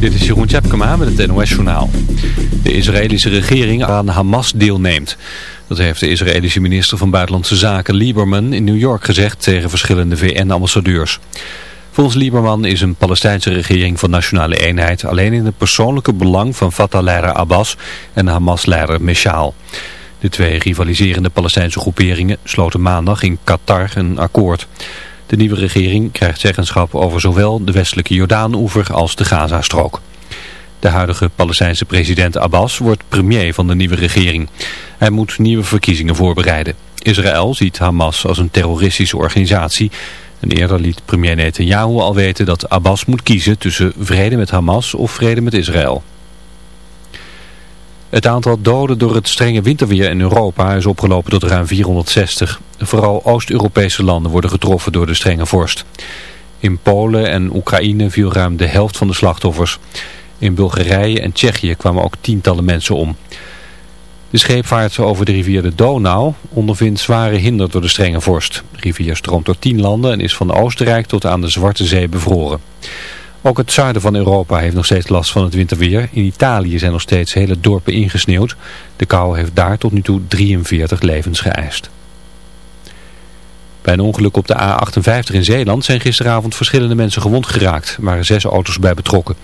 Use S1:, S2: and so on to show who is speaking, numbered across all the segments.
S1: Dit is Jeroen Tjepkema met het NOS-journaal. De Israëlische regering aan Hamas deelneemt. Dat heeft de Israëlische minister van Buitenlandse Zaken Lieberman in New York gezegd tegen verschillende VN-ambassadeurs. Volgens Lieberman is een Palestijnse regering van nationale eenheid alleen in het persoonlijke belang van Fatah-leider Abbas en Hamas-leider Meshaal. De twee rivaliserende Palestijnse groeperingen sloten maandag in Qatar een akkoord. De nieuwe regering krijgt zeggenschap over zowel de westelijke Jordaan-oever als de Gazastrook. De huidige Palestijnse president Abbas wordt premier van de nieuwe regering. Hij moet nieuwe verkiezingen voorbereiden. Israël ziet Hamas als een terroristische organisatie. En eerder liet premier Netanyahu al weten dat Abbas moet kiezen tussen vrede met Hamas of vrede met Israël. Het aantal doden door het strenge winterweer in Europa is opgelopen tot ruim 460. Vooral Oost-Europese landen worden getroffen door de strenge vorst. In Polen en Oekraïne viel ruim de helft van de slachtoffers. In Bulgarije en Tsjechië kwamen ook tientallen mensen om. De scheepvaart over de rivier de Donau ondervindt zware hinder door de strenge vorst. De rivier stroomt door tien landen en is van Oostenrijk tot aan de Zwarte Zee bevroren. Ook het zuiden van Europa heeft nog steeds last van het winterweer. In Italië zijn nog steeds hele dorpen ingesneeuwd. De kou heeft daar tot nu toe 43 levens geëist. Bij een ongeluk op de A58 in Zeeland zijn gisteravond verschillende mensen gewond geraakt. Er waren zes auto's bij betrokken.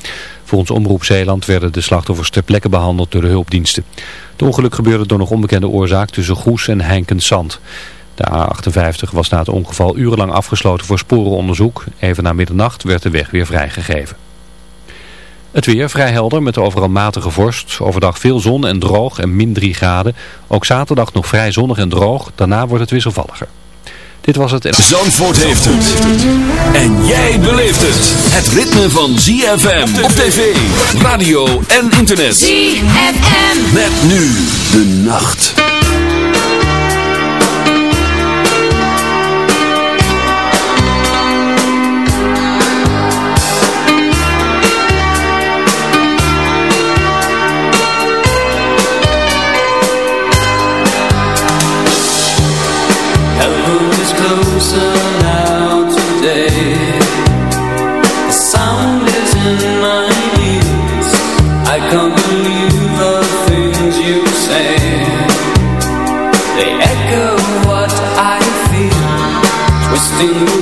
S1: Volgens Omroep Zeeland werden de slachtoffers ter plekke behandeld door de hulpdiensten. Het ongeluk gebeurde door nog onbekende oorzaak tussen Goes en Heinkensand. De A58 was na het ongeval urenlang afgesloten voor sporenonderzoek. Even na middernacht werd de weg weer vrijgegeven. Het weer vrij helder met overal matige vorst. Overdag veel zon en droog en min 3 graden. Ook zaterdag nog vrij zonnig en droog. Daarna wordt het wisselvalliger. Dit was het...
S2: Zandvoort heeft het. En jij beleeft het. Het ritme van ZFM op tv, radio en internet.
S3: ZFM.
S2: Met nu de nacht.
S4: Twisting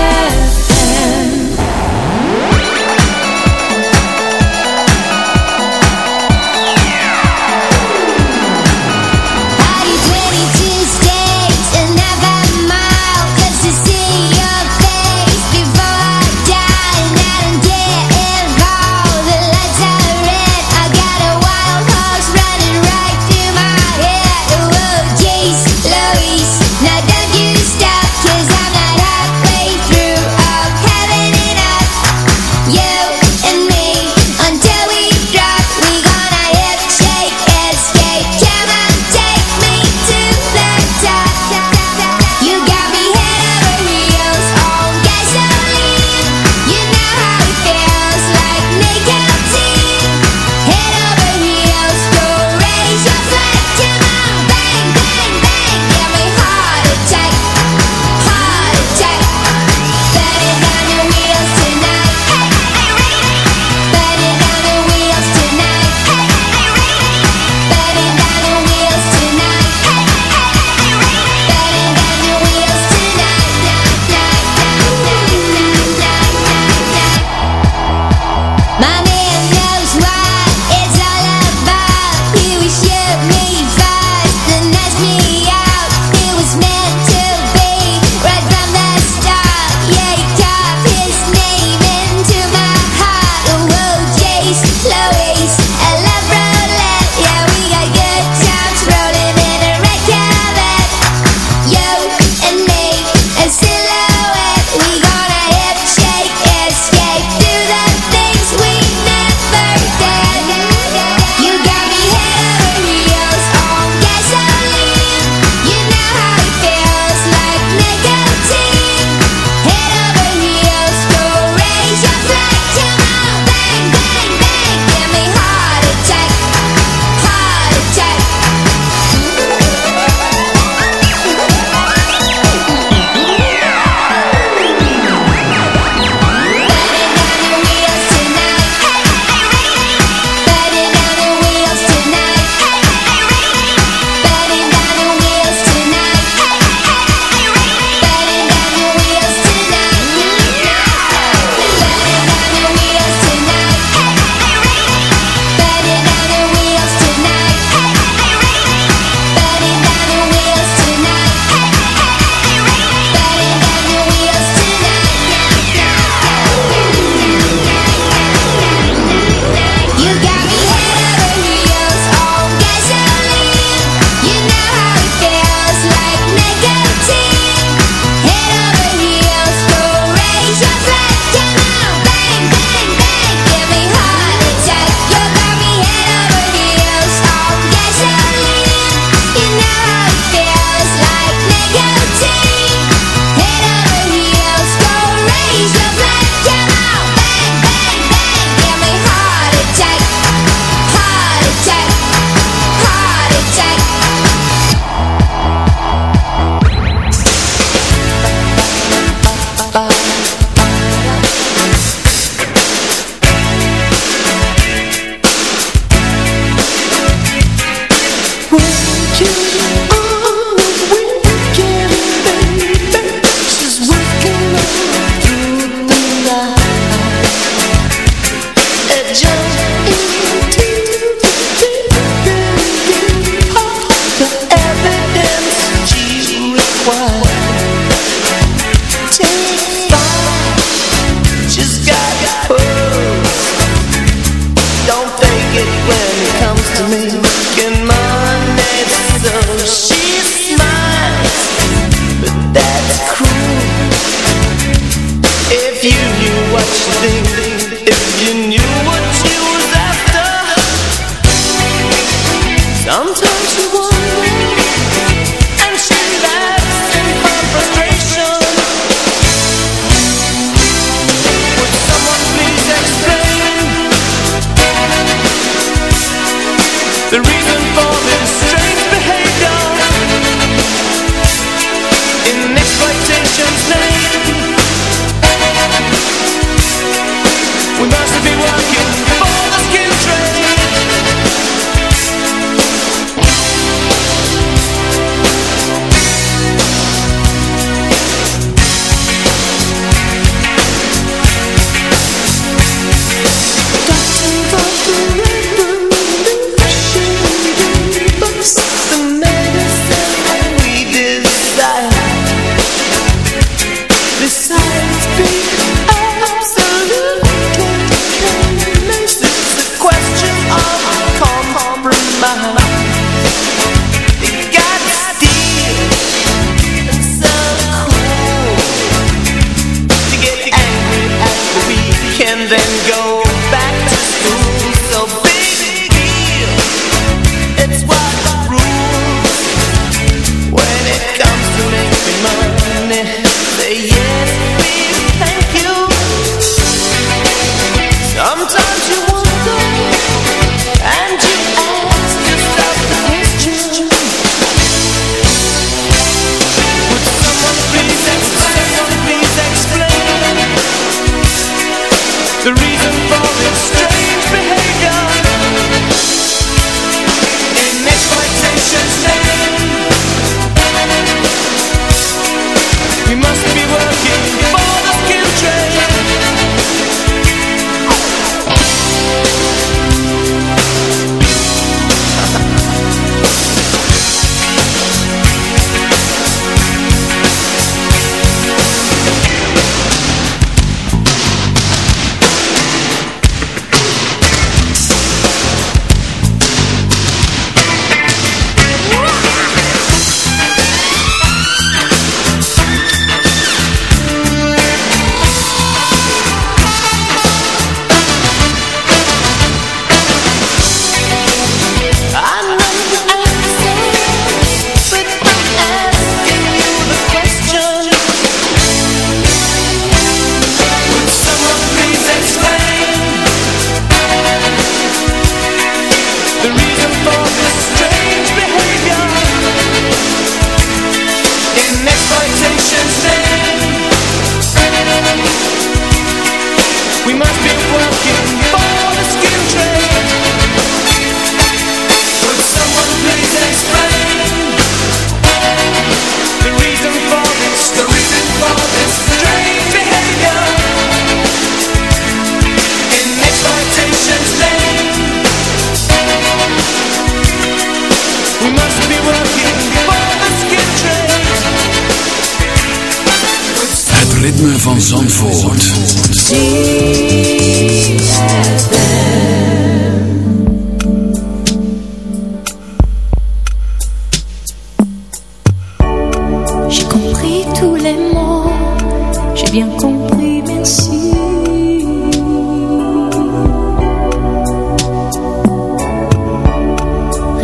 S4: Sometimes you want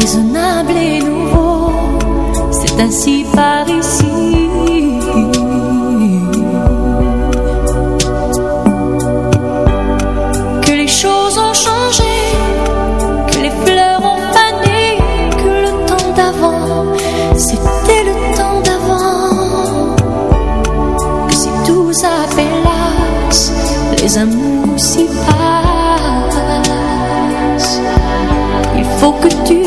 S4: raisonnable et nouveau. C'est ainsi par
S2: ici. Que les choses ont changé,
S3: que les fleurs ont fané, que le temps d'avant,
S5: c'était le temps d'avant.
S3: Que si tout s'appelasse, les amours s'y passent. Il faut que tu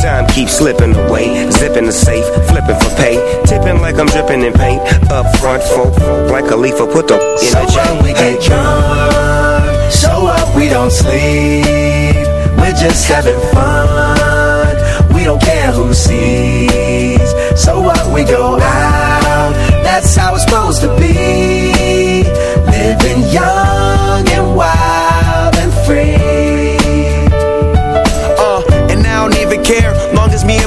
S6: Time keeps slipping away. Zipping the safe, flipping for pay. Tipping like I'm dripping in paint. Up front, folk, like a leaf, put the in
S3: So
S6: a
S3: what,
S6: chain.
S3: we get drunk. So what, we don't sleep. We're just having fun. We don't care who sees. So what, we go out. That's how it's supposed to be. Living young and wild and free.
S7: Me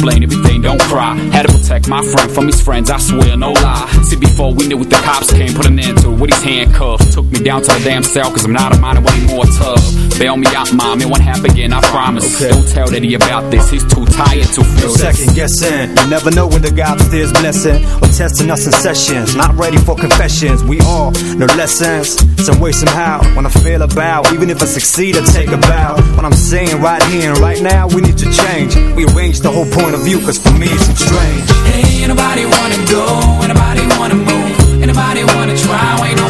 S8: Explain everything, don't cry. Had to protect my friend from his friends, I swear, no lie. See, before we knew what the cops came, put an end to it with his handcuffs. Took me down to the damn cell, cause I'm not a minor anymore tough. Bail me out, mom, it won't happen again, I promise. Don't tell Daddy about this, he's too tired to feel this.
S9: Second guessing, you never know when the guy upstairs blessing or testing us in sessions. Not ready for confessions, we all know lessons. Some way, somehow, when I fail about, even if I succeed, I take a bow. What I'm saying right here and right now, we need to change. We arrange the whole point of view, cause for me it's strange.
S4: Hey, ain't nobody wanna go, ain't nobody wanna move, ain't nobody wanna try, ain't nobody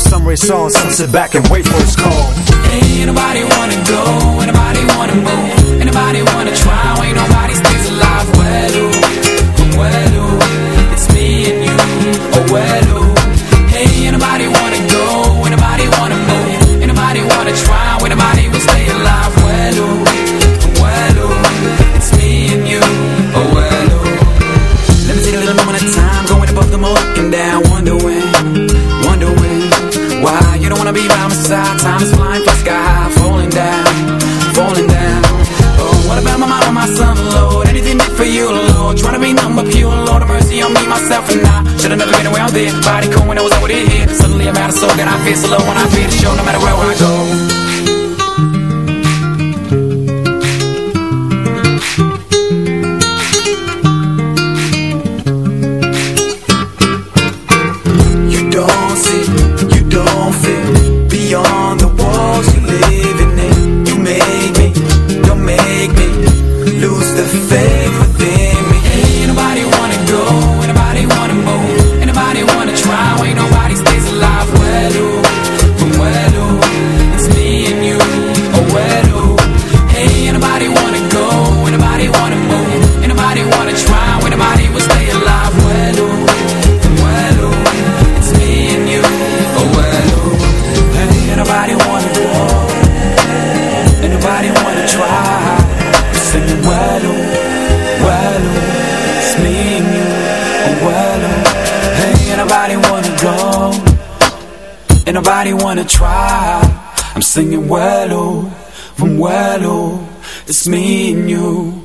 S9: race on, some sit back and wait for his call.
S8: Ain't nobody wanna go, ain't nobody wanna move, ain't nobody wanna try, ain't nobody stays alive. Well, ooh, well, ooh, it's me and you. Oh, well, ooh. Hey, nobody Time is flying, fly sky high, falling down, falling down. Oh, what about my mama, my son, Lord? Anything for you, Lord? Trying to be number pure, Lord, have mercy on me, myself, and I. Should've never been around there. Body cool when I was over here. Suddenly I'm out of soul, and I feel so low when I feel the show, no matter where I go. It's me.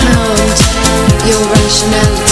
S10: Hound your rationality,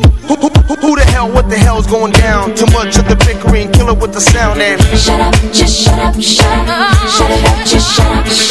S11: Who, who, who, the hell, what the hell's going down? Too much of the bickering, killer with the sound and
S12: Shut up, just shut up, shut up, shut up, just shut up, shut up.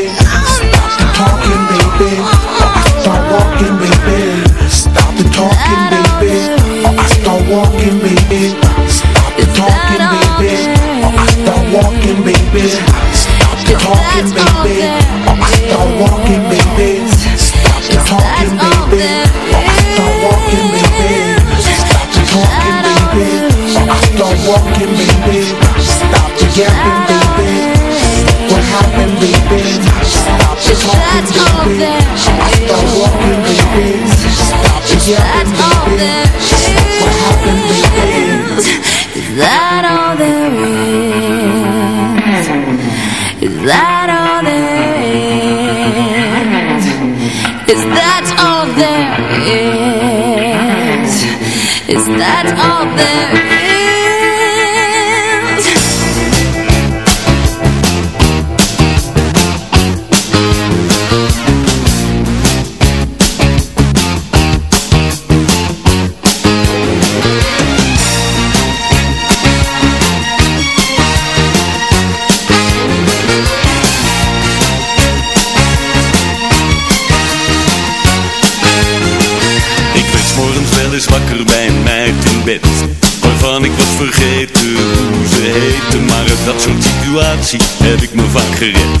S13: Baby. Stop the talking, baby. I start walking, baby. Stop the talking, baby. I start walking, baby. Stop the talking, baby. Start walking, baby. Stop the yapping, baby. What happened, baby? Stop the talking, baby. Start walking, baby. Stop the yapping, baby. What happened, baby?
S12: Is that all there is? Is that all there is? Is that all there
S14: heb ik me vaak gered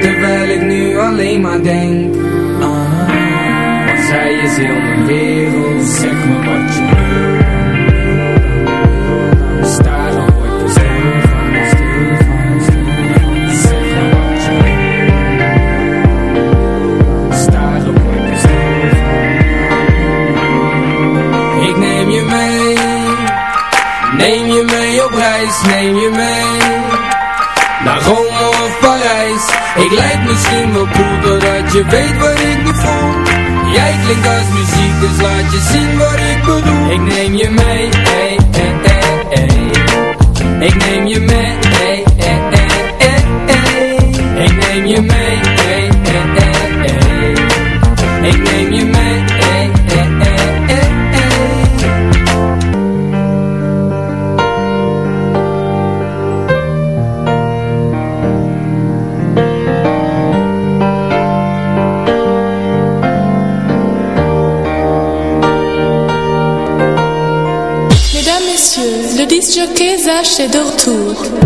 S4: Terwijl ik nu alleen maar denk haar Want zij is heel mijn wereld Zeg me wat je wil Sta dan ik stil van, stil van, stil van Zeg me wat je wil Sta dan ik stil van Ik neem je mee Neem je mee op reis, neem je mee Naar Rome of Parijs Ik lijk misschien wel cool Doordat je weet wat ik nu voel Jij klinkt als muziek Dus laat je zien wat ik bedoel Ik neem je mee hey, hey, hey, hey. Ik neem je mee hey, hey, hey, hey. Ik neem je mee hey, hey, hey, hey. Ik neem je mee
S15: jockey est de retour.